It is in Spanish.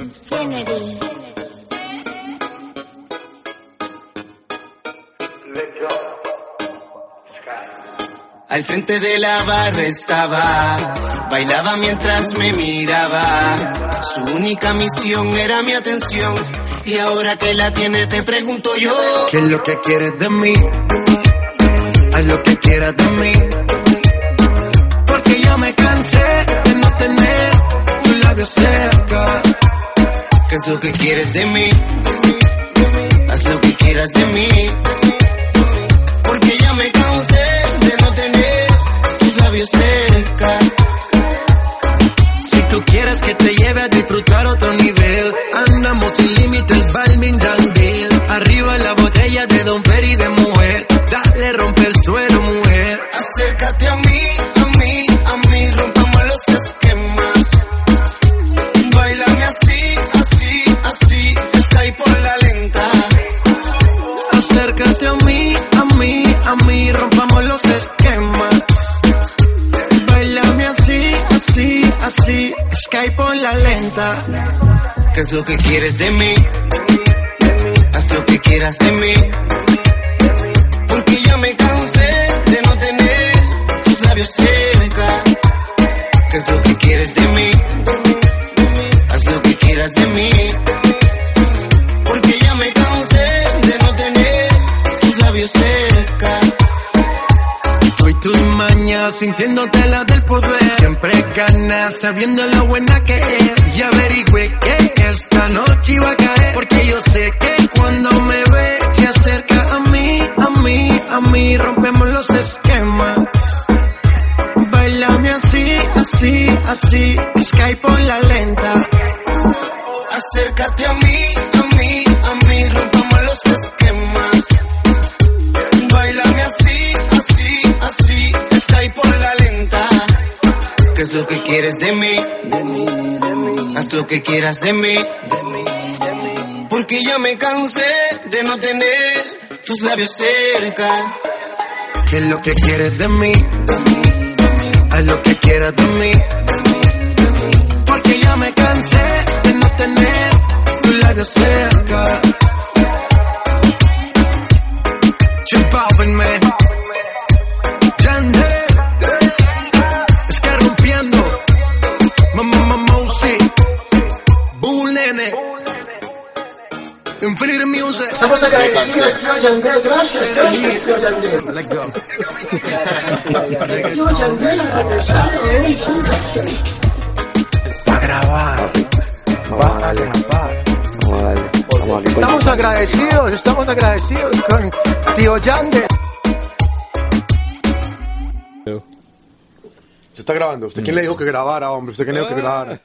Infinity. Al frente de la barra estaba, bailaba mientras me miraba. Su única misión era mi atención. Y ahora que la tiene, te pregunto yo. ¿Qué es lo que quieres de mí? Haz lo que quieras de mí. Porque ya me cansé de no tener tus labios cerca. ¿Qué es lo que quieres de mí? Haz lo que quieras de mí. A mí, rompamos los esquemas. Bailame así, así, así, Skype por la lenta. ¿Qué es lo que quieres de mí? Haz lo que quieras de mí. Porque ya me cansé de no tener tus labios cerca. Hoy tus mañas sintiéndote la del poder. Siempre ganas sabiendo lo buena que es. Y averigüe que esta noche iba a caer. Porque yo sé que cuando me ve, se acerca a mí, a mí, a mí. Rompemos los esquemas. Bailame así, así, así. Skype por la lenta. Acércate a mí, es lo que quieres de mí? Haz lo que quieras de mí. Porque ya me cansé de no tener tus labios cerca. ¿Qué es lo que quieres de mí? Haz lo que quieras de mí. Porque ya me cansé de no tener tus labios cerca. J Balvin, man. Mamá Mousty. Bull Nene. Infinity Music. Estamos agradecidos, tío Yandel. Gracias, gracias, tío Yandel. Let go. Tío Yandel ha regresado, ¿eh? Sí. Va a grabar. A grabar. Estamos agradecidos, estamos agradecidos con tío Yande. Se está grabando. ¿Usted quién le dijo que grabara, hombre? ¿Usted quién le dijo que grabara?